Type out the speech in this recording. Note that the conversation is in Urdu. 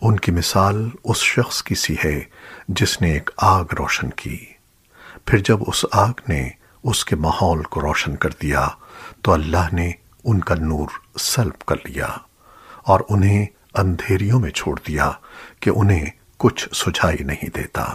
ان کی مثال اس شخص کی سی ہے جس نے ایک آگ روشن کی۔ پھر جب اس آگ نے اس کے ماحول کو روشن کر دیا، تو اللہ نے ان کا نور سلب کر لیا اور انہیں اندھیریوں میں چھوڑ دیا کہ انہیں کچھ سجھائی نہیں دیتا۔